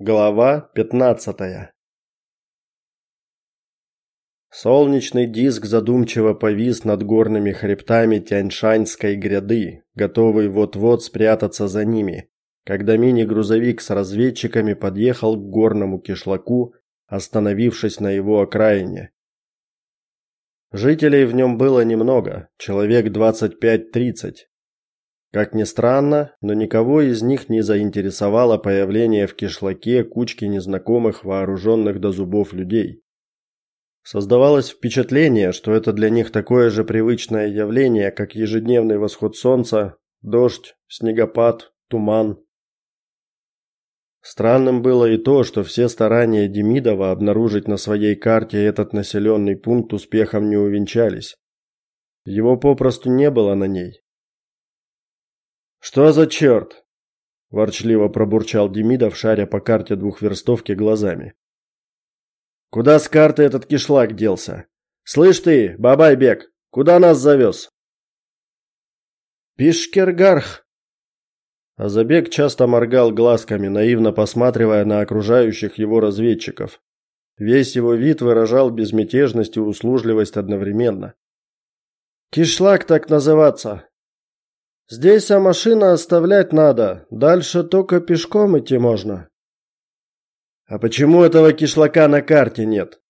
Глава 15. Солнечный диск задумчиво повис над горными хребтами Тяньшаньской гряды, готовый вот-вот спрятаться за ними, когда мини-грузовик с разведчиками подъехал к горному кишлаку, остановившись на его окраине. Жителей в нем было немного, человек 25-30. Как ни странно, но никого из них не заинтересовало появление в кишлаке кучки незнакомых вооруженных до зубов людей. Создавалось впечатление, что это для них такое же привычное явление, как ежедневный восход солнца, дождь, снегопад, туман. Странным было и то, что все старания Демидова обнаружить на своей карте этот населенный пункт успехом не увенчались. Его попросту не было на ней. Что за черт?» – ворчливо пробурчал Демидов, шаря по карте двухверстовки глазами. Куда с карты этот кишлак делся? Слышь ты, Бабайбек, куда нас завез?» Пишкергарх. Азабек часто моргал глазками, наивно посматривая на окружающих его разведчиков. Весь его вид выражал безмятежность и услужливость одновременно. Кишлак так называться, Здесь а машина оставлять надо, дальше только пешком идти можно. А почему этого кишлака на карте нет?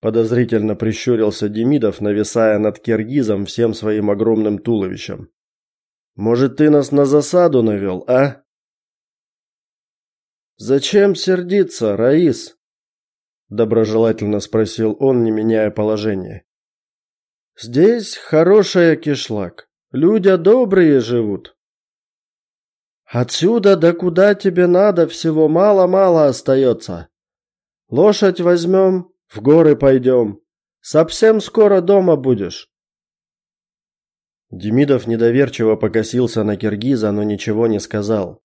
Подозрительно прищурился Демидов, нависая над киргизом всем своим огромным туловищем. Может, ты нас на засаду навел, а? Зачем сердиться, Раис? доброжелательно спросил он, не меняя положения. Здесь хорошая кишлак. Люди добрые живут. Отсюда до куда тебе надо всего мало-мало остается. Лошадь возьмем, в горы пойдем. Совсем скоро дома будешь. Демидов недоверчиво покосился на киргиза, но ничего не сказал.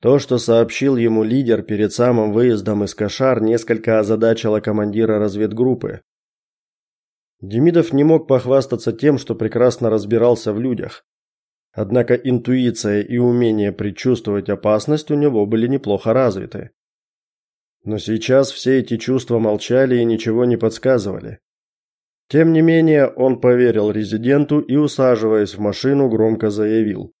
То, что сообщил ему лидер перед самым выездом из Кашар, несколько озадачило командира разведгруппы. Демидов не мог похвастаться тем, что прекрасно разбирался в людях. Однако интуиция и умение предчувствовать опасность у него были неплохо развиты. Но сейчас все эти чувства молчали и ничего не подсказывали. Тем не менее, он поверил резиденту и, усаживаясь в машину, громко заявил: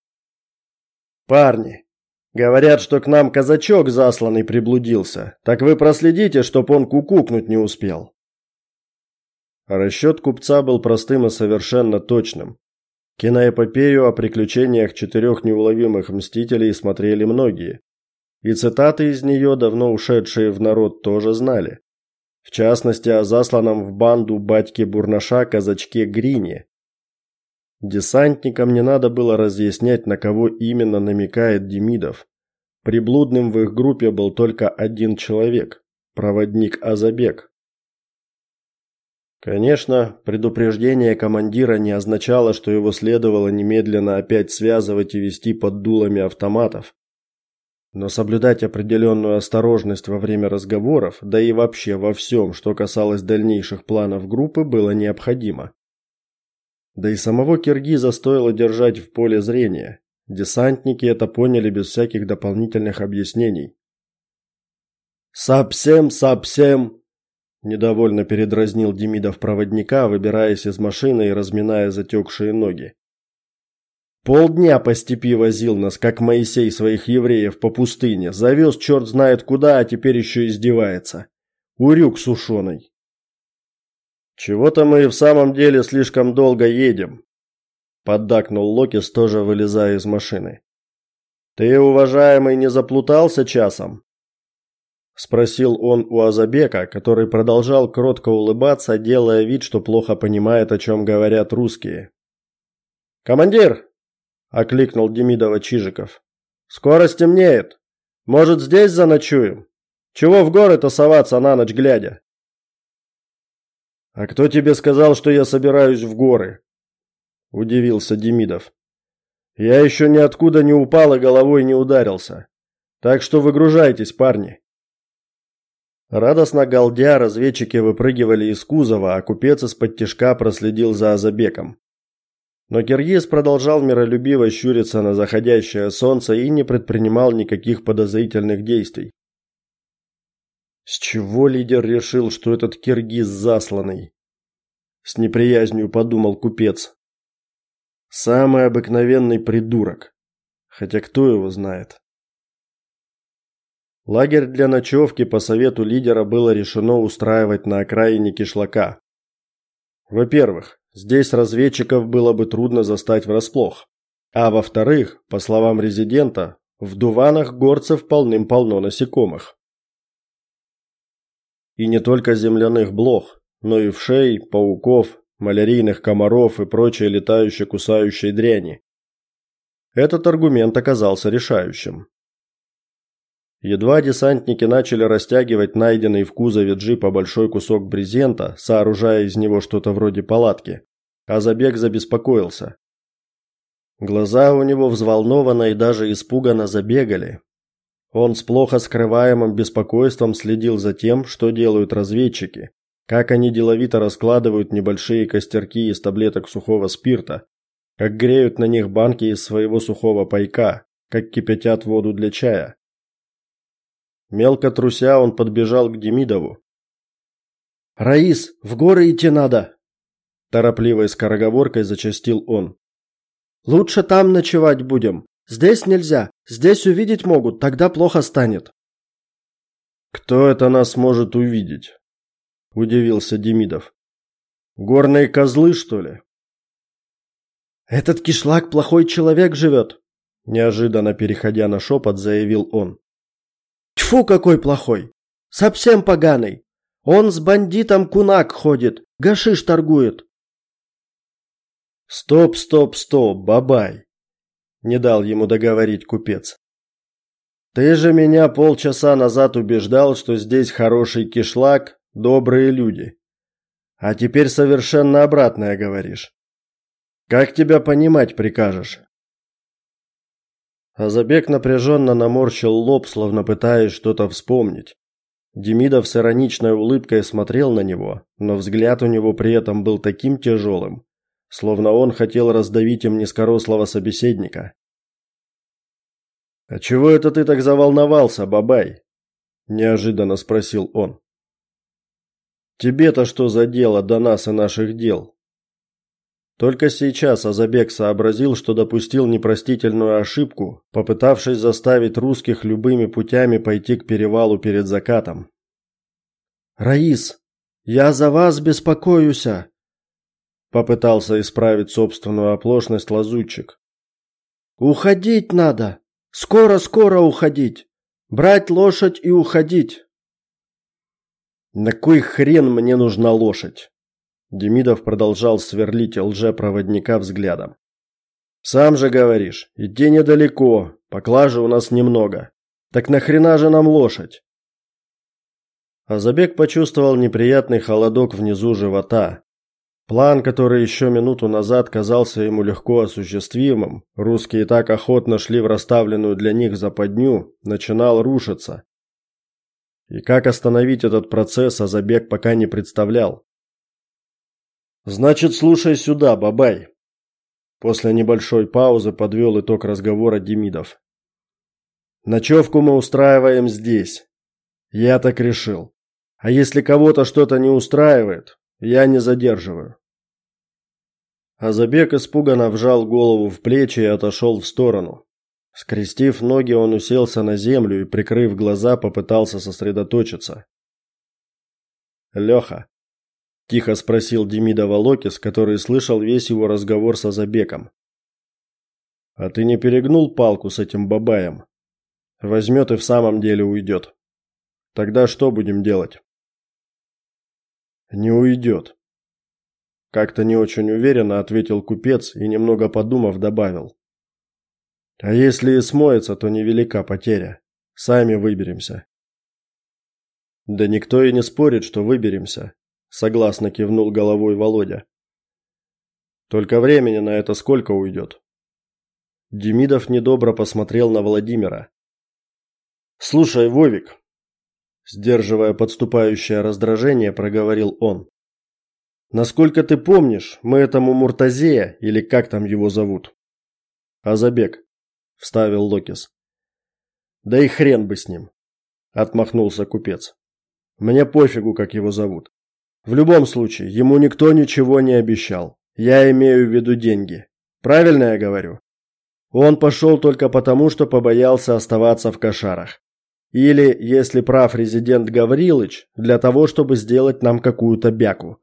"Парни, говорят, что к нам казачок засланный приблудился. Так вы проследите, чтоб он кукукнуть не успел". Расчет купца был простым и совершенно точным. Киноэпопею о приключениях четырех неуловимых мстителей смотрели многие. И цитаты из нее, давно ушедшие в народ, тоже знали. В частности, о засланном в банду батьке Бурнаша казачке Грине. Десантникам не надо было разъяснять, на кого именно намекает Демидов. Приблудным в их группе был только один человек проводник Азабек. Конечно, предупреждение командира не означало, что его следовало немедленно опять связывать и вести под дулами автоматов. Но соблюдать определенную осторожность во время разговоров, да и вообще во всем, что касалось дальнейших планов группы, было необходимо. Да и самого киргиза стоило держать в поле зрения. Десантники это поняли без всяких дополнительных объяснений. «Совсем, совсем!» Недовольно передразнил Демидов проводника, выбираясь из машины и разминая затекшие ноги. Полдня по степи возил нас, как Моисей своих евреев по пустыне, завез черт знает куда, а теперь еще издевается. Урюк сушеный. Чего-то мы и в самом деле слишком долго едем, поддакнул Локис, тоже вылезая из машины. Ты, уважаемый, не заплутался часом? Спросил он у Азабека, который продолжал кротко улыбаться, делая вид, что плохо понимает, о чем говорят русские. Командир, окликнул Демидова Чижиков. Скоро стемнеет. Может, здесь заночуем? Чего в горы тусоваться на ночь глядя? А кто тебе сказал, что я собираюсь в горы? удивился Демидов. Я еще ни откуда не упал и головой не ударился. Так что выгружайтесь, парни. Радостно галдя, разведчики выпрыгивали из кузова, а купец из-под тишка проследил за Азабеком. Но киргиз продолжал миролюбиво щуриться на заходящее солнце и не предпринимал никаких подозрительных действий. С чего лидер решил, что этот киргиз засланный? С неприязнью подумал купец. Самый обыкновенный придурок. Хотя кто его знает? Лагерь для ночевки по совету лидера было решено устраивать на окраине кишлака. Во-первых, здесь разведчиков было бы трудно застать врасплох. А во-вторых, по словам резидента, в дуванах горцев полным-полно насекомых. И не только земляных блох, но и вшей, пауков, малярийных комаров и прочей летающей кусающей дряни. Этот аргумент оказался решающим. Едва десантники начали растягивать найденный в кузове джипа большой кусок брезента, сооружая из него что-то вроде палатки, а забег забеспокоился. Глаза у него взволнованно и даже испуганно забегали, он с плохо скрываемым беспокойством следил за тем, что делают разведчики, как они деловито раскладывают небольшие костерки из таблеток сухого спирта, как греют на них банки из своего сухого пайка, как кипятят воду для чая. Мелко труся, он подбежал к Демидову. «Раис, в горы идти надо!» Торопливой скороговоркой зачастил он. «Лучше там ночевать будем. Здесь нельзя. Здесь увидеть могут, тогда плохо станет. Кто это нас может увидеть? удивился Демидов. Горные козлы, что ли? Этот кишлак плохой человек живет», – неожиданно переходя на шепот, заявил он. Тьфу, какой плохой. Совсем поганый. Он с бандитом кунак ходит, гашиш торгует. Стоп, стоп, стоп, бабай не дал ему договорить купец. Ты же меня полчаса назад убеждал, что здесь хороший кишлак, добрые люди. А теперь совершенно обратное говоришь. Как тебя понимать прикажешь? Азабек напряженно наморщил лоб, словно пытаясь что-то вспомнить. Демидов с ироничной улыбкой смотрел на него, но взгляд у него при этом был таким тяжелым, словно он хотел раздавить им низкорослого собеседника. «А чего это ты так заволновался, бабай?» – неожиданно спросил он. «Тебе-то что за дело до нас и наших дел?» Только сейчас Азабек сообразил, что допустил непростительную ошибку, попытавшись заставить русских любыми путями пойти к перевалу перед закатом. «Раис, я за вас беспокоюся!» Попытался исправить собственную оплошность лазутчик. «Уходить надо! Скоро-скоро уходить! Брать лошадь и уходить!» «На кой хрен мне нужна лошадь?» Демидов продолжал сверлить лжепроводника взглядом. «Сам же говоришь, идти недалеко, поклажи у нас немного. Так нахрена же нам лошадь?» Азабек почувствовал неприятный холодок внизу живота, План, который еще минуту назад казался ему легко осуществимым, русские так охотно шли в расставленную для них западню, начинал рушиться. И как остановить этот процесс Азабек пока не представлял. Значит, слушай сюда, бабай. После небольшой паузы подвел итог разговора Демидов. Ночевку мы устраиваем здесь. Я так решил. А если кого-то что-то не устраивает, я не задерживаю. Азабек испуганно вжал голову в плечи и отошел в сторону. Скрестив ноги, он уселся на землю и, прикрыв глаза, попытался сосредоточиться. «Леха», – тихо спросил Демидова Локис, который слышал весь его разговор с Азабеком. «А ты не перегнул палку с этим бабаем? Возьмет и в самом деле уйдет. Тогда что будем делать?» «Не уйдет», как-то не очень уверенно ответил купец и немного подумав добавил: А если и смоется, то невелика потеря. Сами выберемся. Да никто и не спорит, что выберемся, согласно кивнул головой Володя. Только времени на это сколько уйдет?» Демидов недобро посмотрел на Владимира. Слушай, Вовик, сдерживая подступающее раздражение, проговорил он. Насколько ты помнишь, мы этому Муртазея, или как там его зовут? Азабек, вставил Локис. Да и хрен бы с ним, отмахнулся купец. Мне пофигу, как его зовут. В любом случае, ему никто ничего не обещал. Я имею в виду деньги. Правильно я говорю? Он пошел только потому, что побоялся оставаться в кошарах. Или, если прав резидент Гаврилыч, для того, чтобы сделать нам какую-то бяку.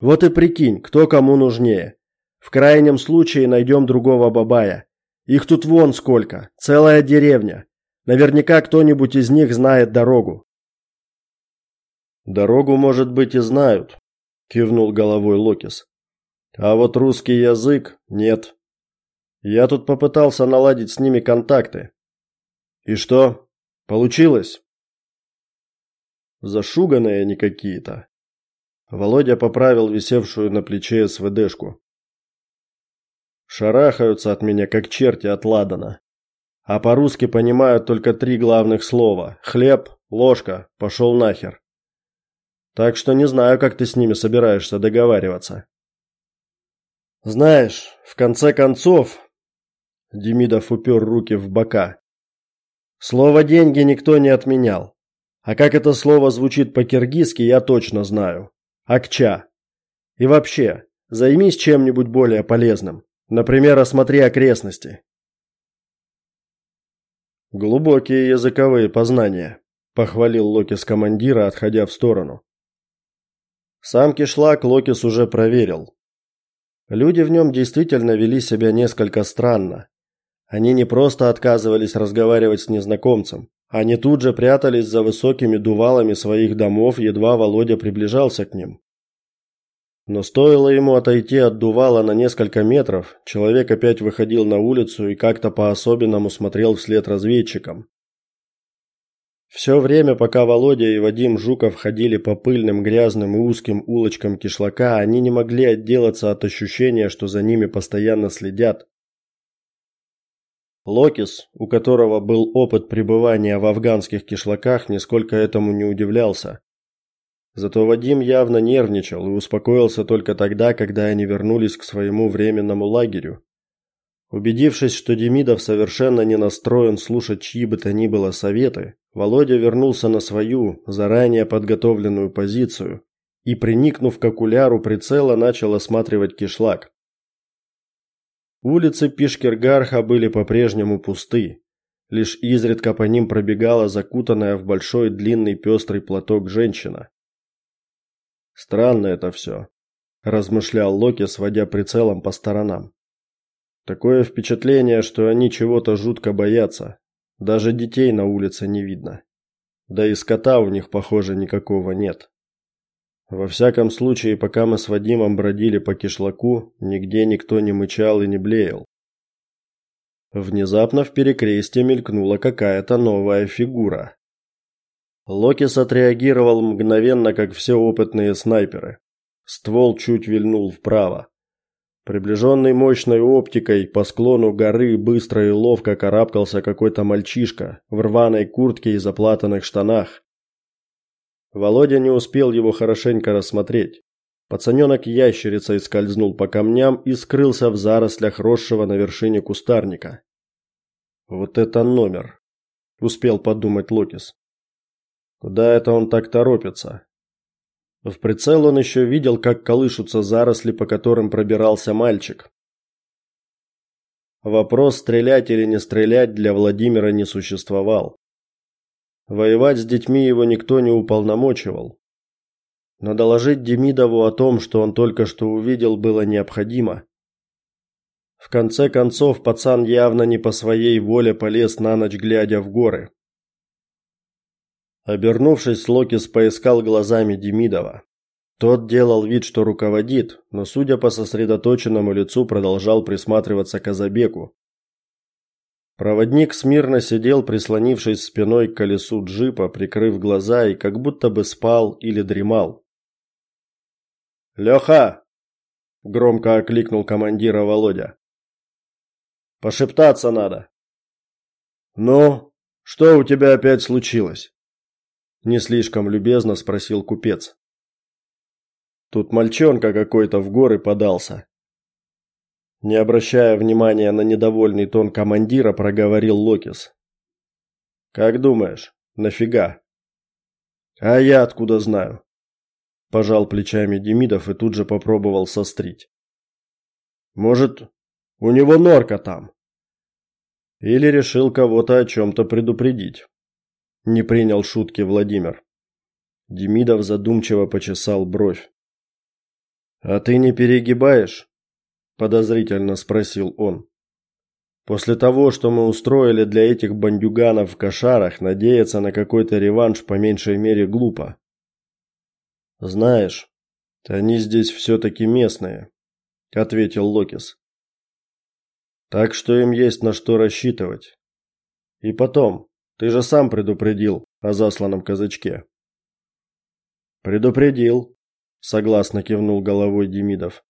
Вот и прикинь, кто кому нужнее. В крайнем случае найдем другого бабая. Их тут вон сколько, целая деревня. Наверняка кто-нибудь из них знает дорогу. Дорогу, может быть, и знают, кивнул головой Локис. А вот русский язык нет. Я тут попытался наладить с ними контакты. И что? Получилось? Зашуганные они какие-то. Володя поправил висевшую на плече СВДшку. Шарахаются от меня как черти от ладана. А по-русски понимают только три главных слова: хлеб, ложка, пошел нахер. Так что не знаю, как ты с ними собираешься договариваться. Знаешь, в конце концов, Демидов упер руки в бока. Слово деньги никто не отменял. А как это слово звучит по-киргизски, я точно знаю. Акча. И вообще, займись чем-нибудь более полезным. Например, осмотри окрестности. Глубокие языковые познания, похвалил Локис командира, отходя в сторону. Сам кишлак Локис уже проверил. Люди в нем действительно вели себя несколько странно. Они не просто отказывались разговаривать с незнакомцем, они тут же прятались за высокими дувалами своих домов, едва Володя приближался к ним. Но стоило ему отойти от дувала на несколько метров, человек опять выходил на улицу и как-то по-особенному смотрел вслед разведчикам. Все время, пока Володя и Вадим Жуков ходили по пыльным, грязным и узким улочкам кишлака, они не могли отделаться от ощущения, что за ними постоянно следят. Локис, у которого был опыт пребывания в афганских кишлаках, нисколько этому не удивлялся. Зато Вадим явно нервничал и успокоился только тогда, когда они вернулись к своему временному лагерю. Убедившись, что Демидов совершенно не настроен слушать чьи бы то ни было советы, Володя вернулся на свою, заранее подготовленную позицию и, приникнув к окуляру прицела, начал осматривать кишлак. Улицы Пишкергарха были по-прежнему пусты. Лишь изредка по ним пробегала закутанная в большой длинный пестрый платок женщина. Странно это все», – размышлял Локи, сводя прицелом по сторонам. Такое впечатление, что они чего-то жутко боятся. Даже детей на улице не видно. Да и скота у них, похоже, никакого нет. Во всяком случае, пока мы с Вадимом бродили по кишлаку, нигде никто не мычал и не блеял. Внезапно в перекрестье мелькнула какая-то новая фигура. Локис отреагировал мгновенно, как все опытные снайперы. Ствол чуть вильнул вправо. Приближенный мощной оптикой по склону горы быстро и ловко карабкался какой-то мальчишка в рваной куртке и заплатанных штанах. Володя не успел его хорошенько рассмотреть. Пацаненок ящерицей скользнул по камням и скрылся в зарослях росшего на вершине кустарника. Вот это номер, успел подумать Локис. Куда это он так торопится? В прицел он еще видел, как колышутся заросли, по которым пробирался мальчик. Вопрос стрелять или не стрелять для Владимира не существовал. Воевать с детьми его никто не уполномочивал. Но доложить Демидову о том, что он только что увидел, было необходимо. В конце концов, пацан явно не по своей воле полез на ночь глядя в горы. Обернувшись, Локис поискал глазами Демидова. Тот делал вид, что руководит, но, судя по сосредоточенному лицу, продолжал присматриваться к Азабеку. Проводник смирно сидел, прислонившись спиной к колесу джипа, прикрыв глаза и как будто бы спал или дремал. «Леха!» – громко окликнул командира Володя. «Пошептаться надо». «Ну, что у тебя опять случилось?» Не слишком любезно спросил купец. Тут мальчонка какой-то в горы подался. Не обращая внимания на недовольный тон командира, проговорил Локис. Как думаешь, нафига? А я откуда знаю? Пожал плечами Демидов и тут же попробовал сострить. Может, у него норка там? Или решил кого-то о чем то предупредить? Не принял шутки Владимир. Демидов задумчиво почесал бровь. А ты не перегибаешь? подозрительно спросил он. После того, что мы устроили для этих бандюганов в кошарах, надеяться на какой-то реванш по меньшей мере глупо. Знаешь, они здесь все таки местные, ответил Локис. Так что им есть на что рассчитывать. И потом, ты же сам предупредил о засланном казачке. Предупредил, согласно кивнул головой Демидов.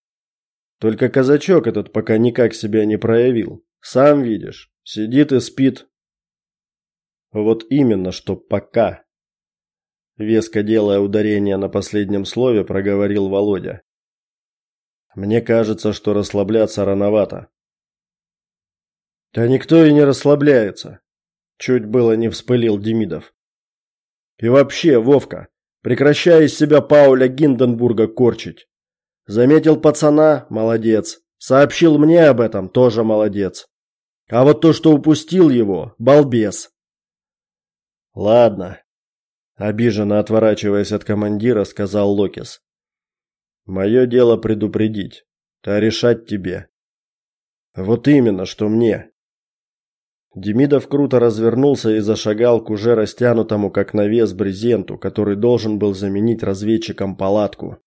Только казачок этот пока никак себя не проявил. Сам видишь, сидит и спит. Вот именно, что пока. Веско делая ударение на последнем слове, проговорил Володя. Мне кажется, что расслабляться рановато. Да никто и не расслабляется. Чуть было не вспылил Демидов. И вообще, Вовка, прекращай из себя Пауля Гинденбурга корчить. Заметил пацана молодец. Сообщил мне об этом тоже молодец. А вот то, что упустил его, балбес. Ладно, обиженно отворачиваясь от командира, сказал Локис. Мое дело предупредить, а решать тебе. Вот именно, что мне. Демидов круто развернулся и зашагал к уже растянутому как навес брезенту, который должен был заменить разведчикам палатку.